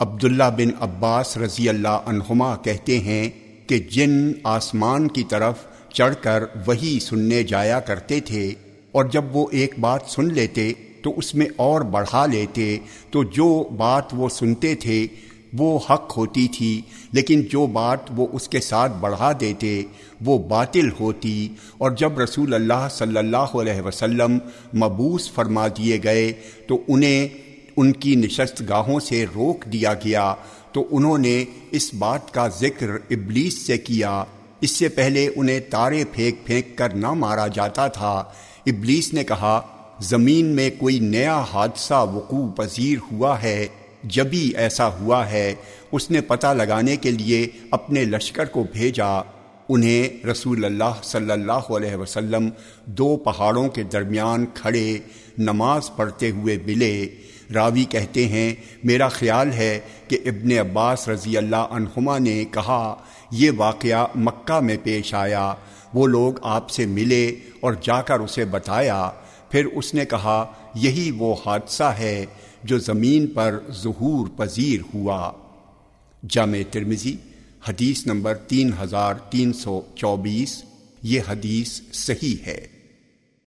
عبداللہ بن عباس رضی اللہ عنہما کہتے ہیں کہ جن آسمان کی طرف چڑھ کر وہی سننے جایا کرتے تھے اور جب وہ ایک بات سن لیتے تو اس میں اور بڑھا لیتے تو جو بات وہ سنتے تھے وہ حق ہوتی تھی، لیکن جو بات وہ اس کے ساتھ بڑھا دیتے وہ باطل ہوتی اور جب رسول اللہ صلی اللہ علیہ وسلم مبوس فرما دیے گئے تو انہیں ان کی نشست گاہوں سے روک دیا گیا تو انہوں نے اس بات کا ذکر ابلیس سے کیا۔ اس سے پہلے انہیں تارے پھینک پھینک کر نہ مارا جاتا تھا۔ ابلیس نے کہا، زمین میں کوئی نیا حادثہ وقوع پذیر ہوا ہے؟ جبھی ایسا ہوا ہے، اس نے پتہ لگانے کے لیے اپنے لشکر کو بھیجا۔ انہیں رسول اللہ صلی اللہ علیہ وسلم دو پہاڑوں کے درمیان کھڑے نماز پڑھتے ہوئے ملے۔ راوی کہتے ہیں، میرا خیال ہے کہ ابن عباس رضی اللہ عنہما نے کہا، یہ واقعہ مکہ میں پیش آیا۔ وہ لوگ آپ سے ملے اور جا کر اسے بتایا۔ پھر اس نے کہا، یہی وہ حادثہ ہے جو زمین پر ظہور پذیر ہوا۔ جامع ترمزی حدیث نمبر تین ہزار تین سو چوبیس یہ حدیث صحیح ہے۔